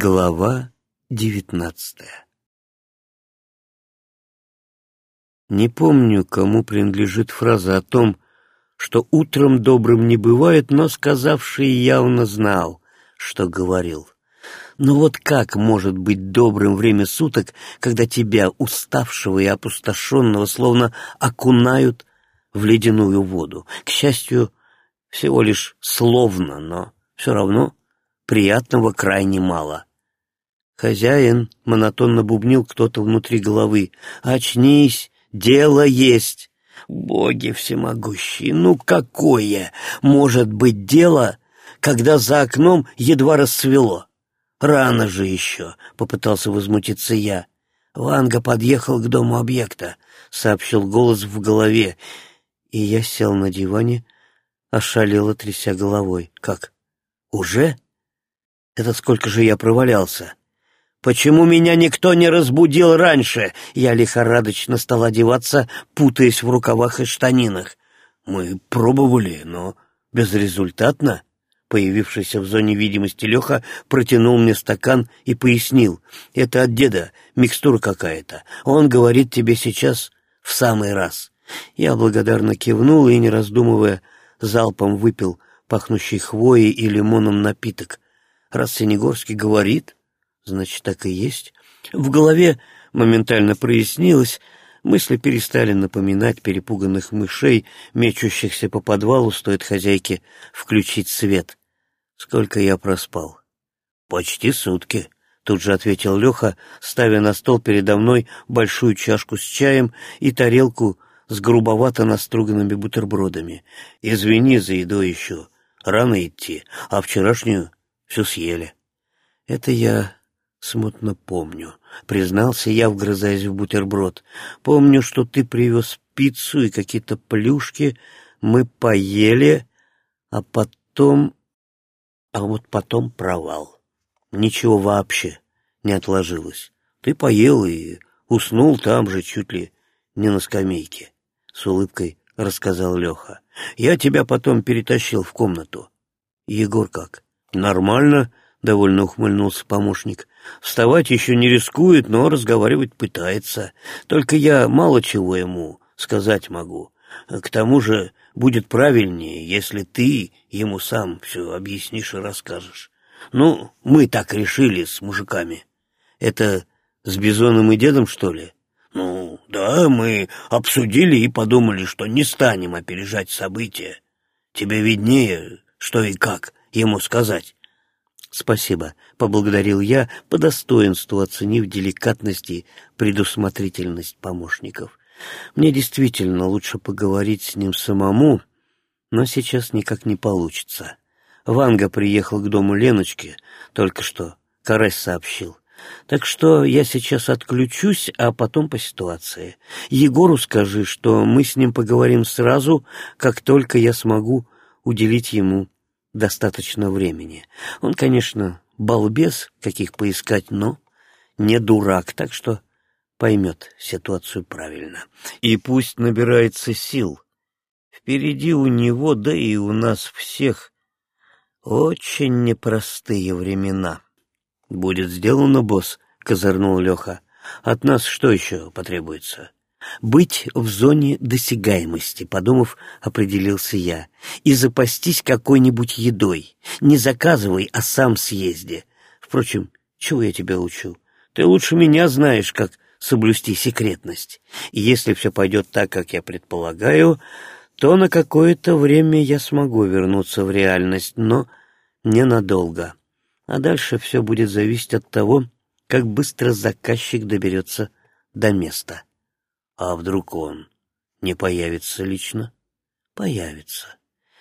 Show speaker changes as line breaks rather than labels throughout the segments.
Глава девятнадцатая Не помню, кому принадлежит фраза о том, что утром добрым не бывает, но сказавший явно знал, что говорил. Но вот как может быть добрым время суток, когда тебя, уставшего и опустошенного, словно окунают в ледяную воду? К счастью, всего лишь словно, но все равно приятного крайне мало. Хозяин монотонно бубнил кто-то внутри головы. «Очнись, дело есть!» Боги всемогущие, ну какое может быть дело, когда за окном едва расцвело? Рано же еще, — попытался возмутиться я. Ванга подъехал к дому объекта, — сообщил голос в голове, и я сел на диване, ошалело тряся головой. Как? Уже? Это сколько же я провалялся? Почему меня никто не разбудил раньше? Я лихорадочно стал одеваться, путаясь в рукавах и штанинах. Мы пробовали, но безрезультатно. Появившийся в зоне видимости Леха протянул мне стакан и пояснил. Это от деда, микстура какая-то. Он говорит тебе сейчас в самый раз. Я благодарно кивнул и, не раздумывая, залпом выпил пахнущий хвоей и лимоном напиток. Раз Синегорский говорит, значит, так и есть. В голове моментально прояснилось, мысли перестали напоминать перепуганных мышей, мечущихся по подвалу, стоит хозяйке включить свет. Сколько я проспал? Почти сутки. Тут же ответил Леха, ставя на стол передо мной большую чашку с чаем и тарелку с грубовато наструганными бутербродами. «Извини за еду еще. Рано идти, а вчерашнюю все съели». «Это я смутно помню», — признался я, вгрызаясь в бутерброд. «Помню, что ты привез пиццу и какие-то плюшки. Мы поели, а потом... А вот потом провал. Ничего вообще не отложилось. Ты поел и уснул там же чуть ли не на скамейке с улыбкой рассказал Леха. «Я тебя потом перетащил в комнату». «Егор как?» «Нормально», — довольно ухмыльнулся помощник. «Вставать еще не рискует, но разговаривать пытается. Только я мало чего ему сказать могу. К тому же будет правильнее, если ты ему сам все объяснишь и расскажешь. Ну, мы так решили с мужиками. Это с Бизоном и дедом, что ли?» «Ну, да, мы обсудили и подумали, что не станем опережать события. Тебе виднее, что и как ему сказать». «Спасибо», — поблагодарил я, по достоинству оценив деликатность и предусмотрительность помощников. «Мне действительно лучше поговорить с ним самому, но сейчас никак не получится. Ванга приехал к дому Леночки, только что, Карась сообщил. Так что я сейчас отключусь, а потом по ситуации. Егору скажи, что мы с ним поговорим сразу, как только я смогу уделить ему достаточно времени. Он, конечно, балбес, каких поискать, но не дурак, так что поймет ситуацию правильно. И пусть набирается сил. Впереди у него, да и у нас всех, очень непростые времена. «Будет сделано, босс», — козырнул Леха. «От нас что еще потребуется?» «Быть в зоне досягаемости», — подумав, определился я, «и запастись какой-нибудь едой. Не заказывай, а сам съезди. Впрочем, чего я тебя учу? Ты лучше меня знаешь, как соблюсти секретность. И если все пойдет так, как я предполагаю, то на какое-то время я смогу вернуться в реальность, но ненадолго а дальше все будет зависеть от того, как быстро заказчик доберется до места. А вдруг он не появится лично? Появится.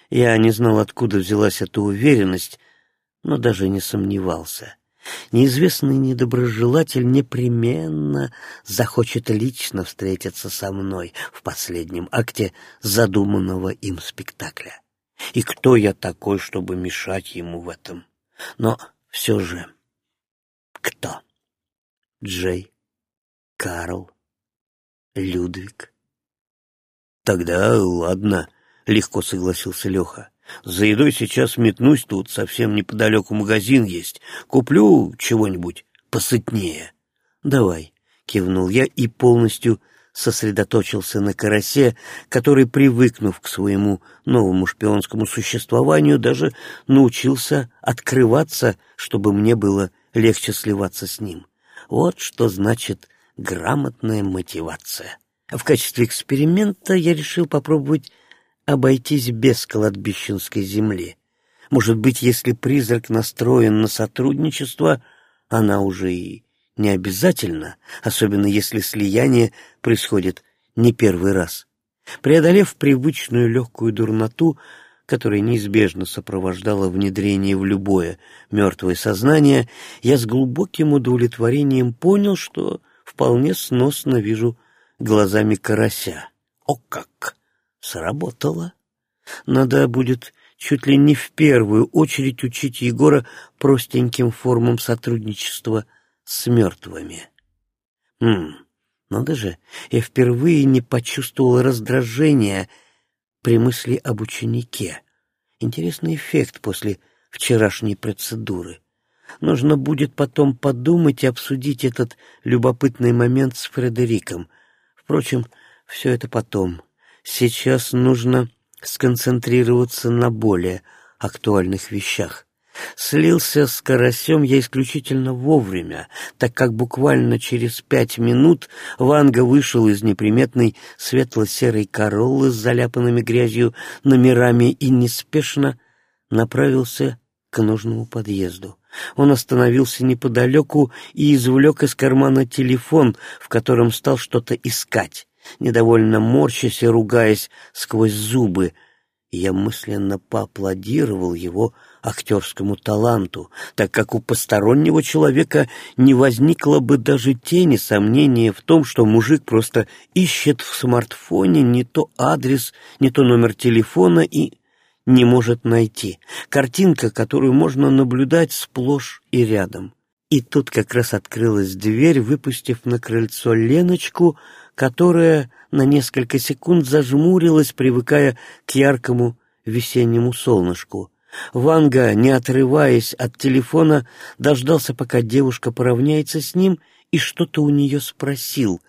Я не знал, откуда взялась эта уверенность, но даже не сомневался. Неизвестный недоброжелатель непременно захочет лично встретиться со мной в последнем акте задуманного им спектакля. И кто я такой, чтобы мешать ему в этом? Но все же, кто? Джей, Карл, Людвиг. Тогда ладно, легко согласился Леха. За едой сейчас метнусь, тут совсем неподалеку магазин есть. Куплю чего-нибудь посытнее. Давай, кивнул я и полностью сосредоточился на карасе, который, привыкнув к своему новому шпионскому существованию, даже научился открываться, чтобы мне было легче сливаться с ним. Вот что значит грамотная мотивация. В качестве эксперимента я решил попробовать обойтись без кладбищенской земли. Может быть, если призрак настроен на сотрудничество, она уже и не обязательно, особенно если слияние происходит не первый раз. Преодолев привычную легкую дурноту, которая неизбежно сопровождала внедрение в любое мертвое сознание, я с глубоким удовлетворением понял, что вполне сносно вижу глазами карася. О как! Сработало. Надо будет чуть ли не в первую очередь учить Егора простеньким формам сотрудничества с мертвыми. Хм, надо же, я впервые не почувствовал раздражения при мысли об ученике. Интересный эффект после вчерашней процедуры. Нужно будет потом подумать и обсудить этот любопытный момент с Фредериком. Впрочем, все это потом. Сейчас нужно сконцентрироваться на более актуальных вещах. Слился с карасем я исключительно вовремя, так как буквально через пять минут Ванга вышел из неприметной светло-серой короллы с заляпанными грязью номерами и неспешно направился к нужному подъезду. Он остановился неподалеку и извлек из кармана телефон, в котором стал что-то искать недовольно морщась и ругаясь сквозь зубы. Я мысленно поаплодировал его актерскому таланту, так как у постороннего человека не возникло бы даже тени сомнения в том, что мужик просто ищет в смартфоне не то адрес, не то номер телефона и не может найти. Картинка, которую можно наблюдать сплошь и рядом. И тут как раз открылась дверь, выпустив на крыльцо Леночку, которая на несколько секунд зажмурилась, привыкая к яркому весеннему солнышку. Ванга, не отрываясь от телефона, дождался, пока девушка поравняется с ним, и что-то у нее спросил.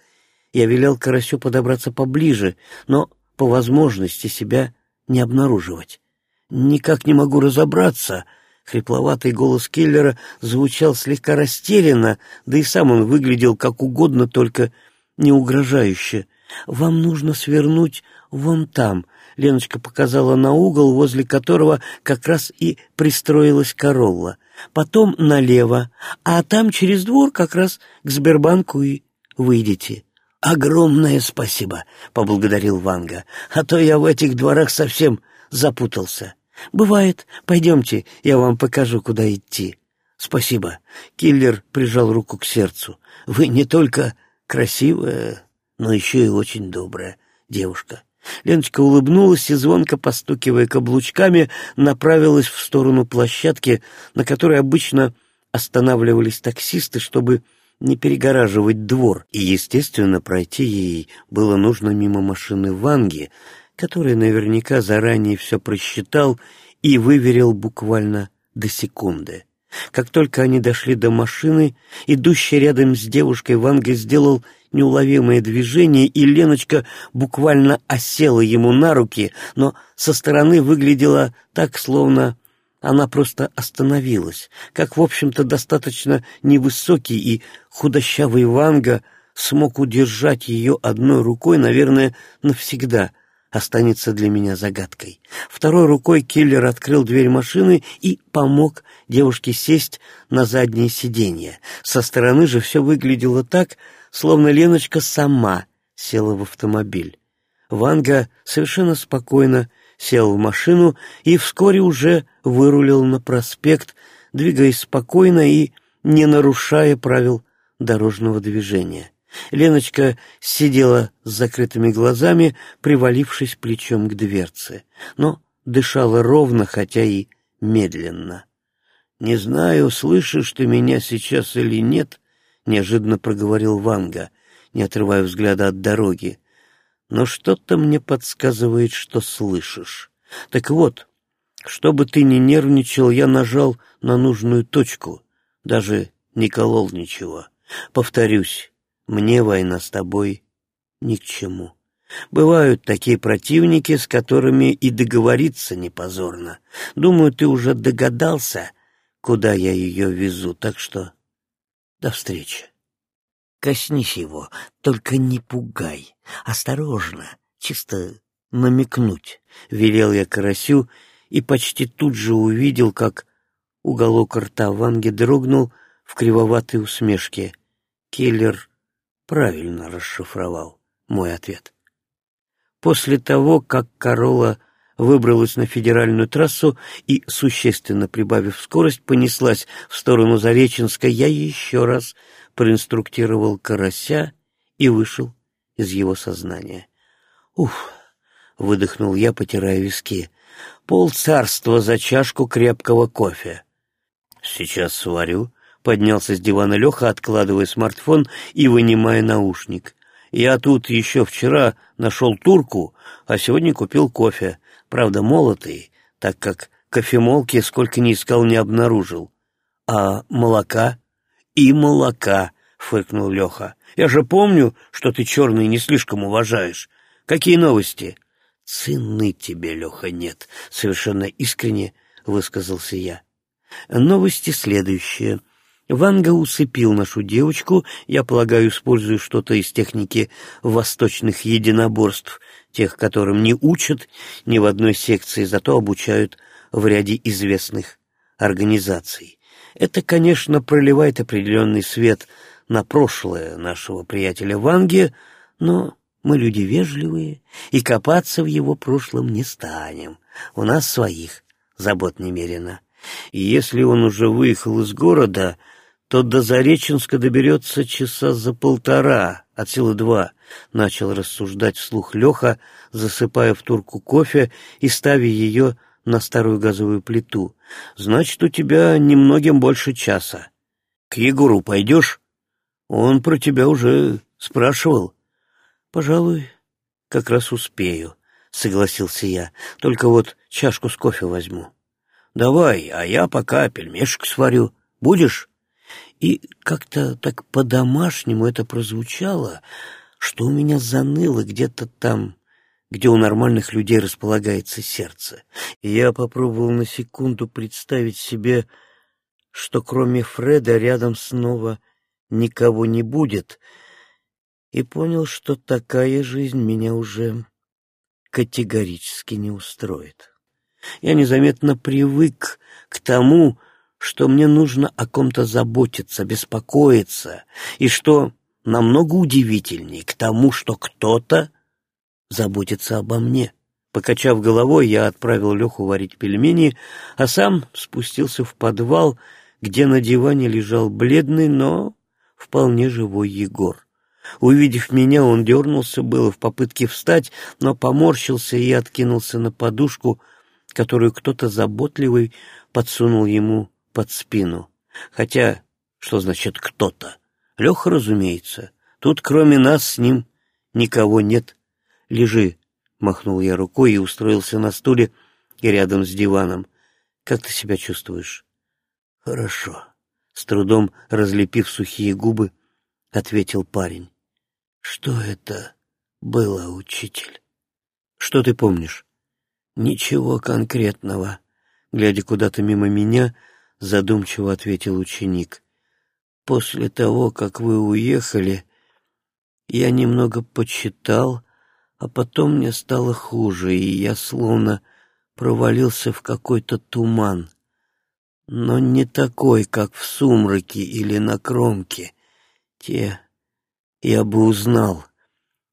Я велел Карасю подобраться поближе, но по возможности себя не обнаруживать. «Никак не могу разобраться», Хрипловатый голос киллера звучал слегка растерянно, да и сам он выглядел как угодно, только не угрожающе. «Вам нужно свернуть вон там», — Леночка показала на угол, возле которого как раз и пристроилась Королла. «Потом налево, а там через двор как раз к Сбербанку и выйдете». «Огромное спасибо», — поблагодарил Ванга, «а то я в этих дворах совсем запутался». «Бывает. Пойдемте, я вам покажу, куда идти». «Спасибо». Киллер прижал руку к сердцу. «Вы не только красивая, но еще и очень добрая девушка. Леночка улыбнулась и, звонко постукивая каблучками, направилась в сторону площадки, на которой обычно останавливались таксисты, чтобы не перегораживать двор, и, естественно, пройти ей было нужно мимо машины Ванги, который наверняка заранее все просчитал и выверил буквально до секунды. Как только они дошли до машины, идущий рядом с девушкой Ванга сделал неуловимое движение, и Леночка буквально осела ему на руки, но со стороны выглядела так, словно она просто остановилась, как, в общем-то, достаточно невысокий и худощавый Ванга смог удержать ее одной рукой, наверное, навсегда — останется для меня загадкой. Второй рукой киллер открыл дверь машины и помог девушке сесть на заднее сиденье. Со стороны же все выглядело так, словно Леночка сама села в автомобиль. Ванга совершенно спокойно сел в машину и вскоре уже вырулил на проспект, двигаясь спокойно и не нарушая правил дорожного движения. Леночка сидела с закрытыми глазами, привалившись плечом к дверце, но дышала ровно, хотя и медленно. «Не знаю, слышишь ты меня сейчас или нет», — неожиданно проговорил Ванга, не отрывая взгляда от дороги. «Но что-то мне подсказывает, что слышишь. Так вот, Чтобы ты не нервничал, я нажал на нужную точку, даже не колол ничего. Повторюсь, мне война с тобой ни к чему. Бывают такие противники, с которыми и договориться не позорно. Думаю, ты уже догадался, куда я ее везу, так что до встречи. Коснись его, только не пугай. Осторожно, чисто намекнуть, — велел я карасю и почти тут же увидел, как уголок рта Ванги дрогнул в кривоватой усмешке. Киллер правильно расшифровал мой ответ. После того, как Корола выбралась на федеральную трассу и, существенно прибавив скорость, понеслась в сторону Зареченска, я еще раз проинструктировал карася и вышел из его сознания. «Уф!» — выдохнул я, потирая виски. «Пол царства за чашку крепкого кофе». «Сейчас сварю», — поднялся с дивана Леха, откладывая смартфон и вынимая наушник. Я тут еще вчера нашел турку, а сегодня купил кофе. Правда, молотый, так как кофемолки сколько ни искал, не обнаружил. А молока? И молока, фыркнул Леха. Я же помню, что ты черный не слишком уважаешь. Какие новости? Цены тебе, Леха, нет, совершенно искренне высказался я. Новости следующие. Ванга усыпил нашу девочку, я полагаю, используя что-то из техники восточных единоборств, тех, которым не учат ни в одной секции, зато обучают в ряде известных организаций. Это, конечно, проливает определенный свет на прошлое нашего приятеля Ванги, но мы люди вежливые и копаться в его прошлом не станем. У нас своих забот немерено. И если он уже выехал из города, то до Зареченска доберется часа за полтора, от силы два, — начал рассуждать вслух Леха, засыпая в турку кофе и ставя ее на старую газовую плиту. «Значит, у тебя немногим больше часа. К Егору пойдешь? Он про тебя уже спрашивал». «Пожалуй, как раз успею», — согласился я. «Только вот чашку с кофе возьму». «Давай, а я пока пельмешек сварю. Будешь?» И как-то так по-домашнему это прозвучало, что у меня заныло где-то там, где у нормальных людей располагается сердце. И я попробовал на секунду представить себе, что кроме Фреда рядом снова никого не будет, и понял, что такая жизнь меня уже категорически не устроит. Я незаметно привык к тому, что мне нужно о ком-то заботиться, беспокоиться, и что намного удивительнее к тому, что кто-то заботится обо мне. Покачав головой, я отправил Леху варить пельмени, а сам спустился в подвал, где на диване лежал бледный, но вполне живой Егор. Увидев меня, он дернулся было в попытке встать, но поморщился и откинулся на подушку, которую кто-то заботливый подсунул ему под спину. Хотя, что значит «кто-то»? Леха, разумеется. Тут кроме нас с ним никого нет. Лежи, — махнул я рукой и устроился на стуле и рядом с диваном. Как ты себя чувствуешь? Хорошо. С трудом разлепив сухие губы, ответил парень. Что это было, учитель? Что ты помнишь? Ничего конкретного. Глядя куда-то мимо меня, — задумчиво ответил ученик. «После того, как вы уехали, я немного почитал, а потом мне стало хуже, и я словно провалился в какой-то туман. Но не такой, как в сумраке или на кромке. Те я бы узнал.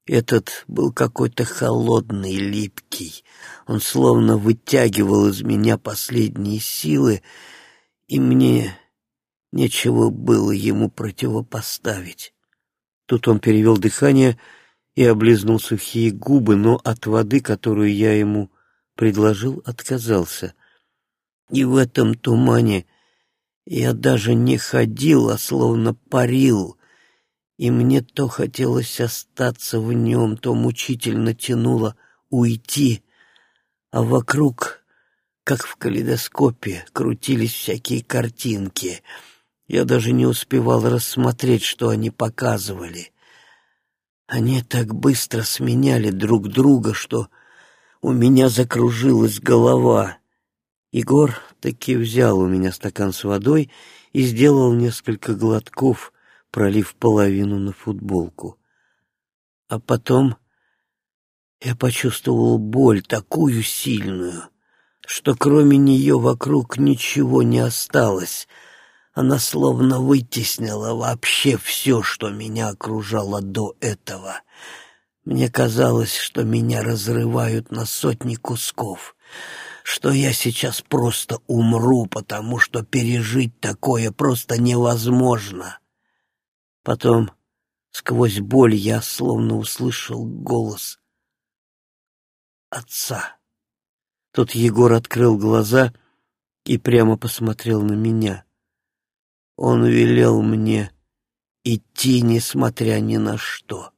Этот был какой-то холодный, липкий. Он словно вытягивал из меня последние силы, и мне нечего было ему противопоставить. Тут он перевел дыхание и облизнул сухие губы, но от воды, которую я ему предложил, отказался. И в этом тумане я даже не ходил, а словно парил, и мне то хотелось остаться в нем, то мучительно тянуло уйти, а вокруг как в калейдоскопе крутились всякие картинки. Я даже не успевал рассмотреть, что они показывали. Они так быстро сменяли друг друга, что у меня закружилась голова. Егор таки взял у меня стакан с водой и сделал несколько глотков, пролив половину на футболку. А потом я почувствовал боль такую сильную, что кроме нее вокруг ничего не осталось. Она словно вытеснила вообще все, что меня окружало до этого. Мне казалось, что меня разрывают на сотни кусков, что я сейчас просто умру, потому что пережить такое просто невозможно. Потом сквозь боль я словно услышал голос отца. Тут Егор открыл глаза и прямо посмотрел на меня. Он велел мне идти, несмотря ни на что.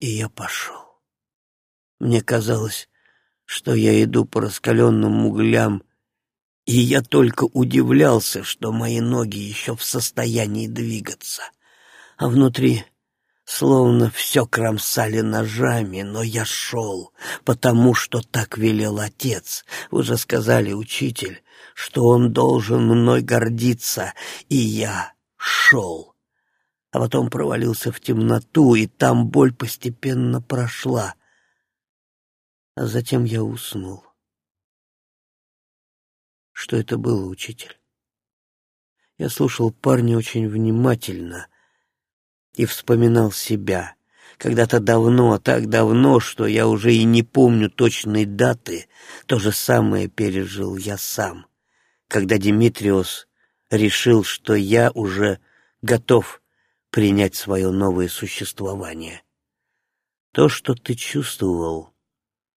И я пошел. Мне казалось, что я иду по раскаленным углям, и я только удивлялся, что мои ноги еще в состоянии двигаться, а внутри словно все кромсали ножами, но я шел, потому что так велел отец. Вы же сказали, учитель, что он должен мной гордиться, и я шел. А потом провалился в темноту, и там боль постепенно прошла. А затем я уснул. Что это было, учитель? Я слушал парня очень внимательно — и вспоминал себя. Когда-то давно, так давно, что я уже и не помню точной даты, то же самое пережил я сам, когда Димитриос решил, что я уже готов принять свое новое существование. То, что ты чувствовал,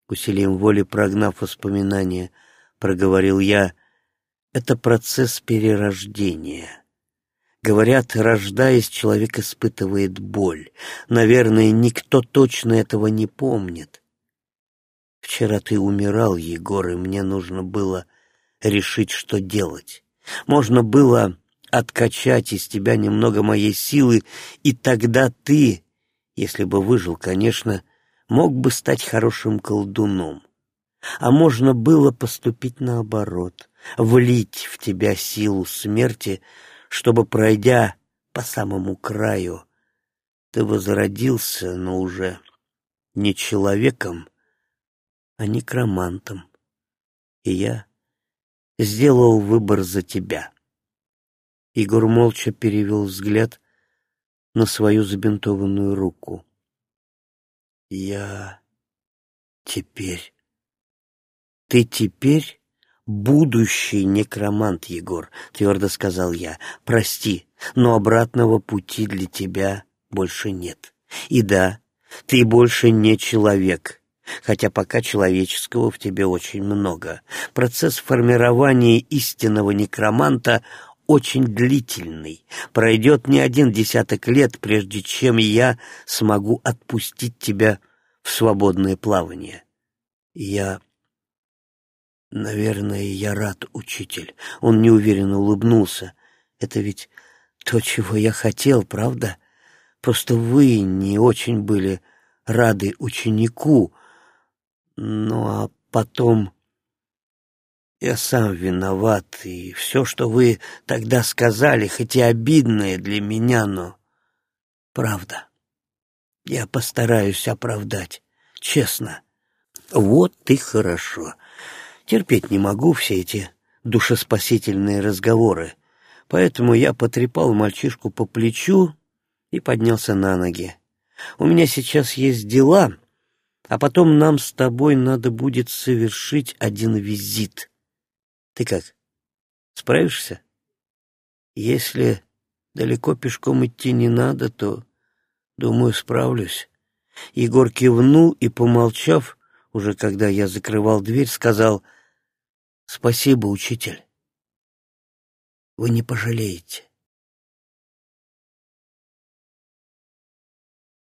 усилием воли прогнав воспоминания, проговорил я, это процесс перерождения. Говорят, рождаясь, человек испытывает боль. Наверное, никто точно этого не помнит. Вчера ты умирал, Егор, и мне нужно было решить, что делать. Можно было откачать из тебя немного моей силы, и тогда ты, если бы выжил, конечно, мог бы стать хорошим колдуном. А можно было поступить наоборот, влить в тебя силу смерти, чтобы, пройдя по самому краю, ты возродился, но уже не человеком, а некромантом. И я сделал выбор за тебя. Игорь молча перевел взгляд на свою забинтованную руку. Я теперь... Ты теперь будущий некромант, Егор, — твердо сказал я. Прости, но обратного пути для тебя больше нет. И да, ты больше не человек, хотя пока человеческого в тебе очень много. Процесс формирования истинного некроманта очень длительный. Пройдет не один десяток лет, прежде чем я смогу отпустить тебя в свободное плавание. Я «Наверное, я рад, учитель». Он неуверенно улыбнулся. «Это ведь то, чего я хотел, правда? Просто вы не очень были рады ученику. Ну, а потом... Я сам виноват, и все, что вы тогда сказали, хоть и обидное для меня, но... Правда. Я постараюсь оправдать, честно. Вот и хорошо». Терпеть не могу все эти душеспасительные разговоры, поэтому я потрепал мальчишку по плечу и поднялся на ноги. У меня сейчас есть дела, а потом нам с тобой надо будет совершить один визит. Ты как, справишься? Если далеко пешком идти не надо, то, думаю, справлюсь. Егор кивнул и, помолчав, уже когда я закрывал дверь, сказал — Спасибо, учитель. Вы не пожалеете.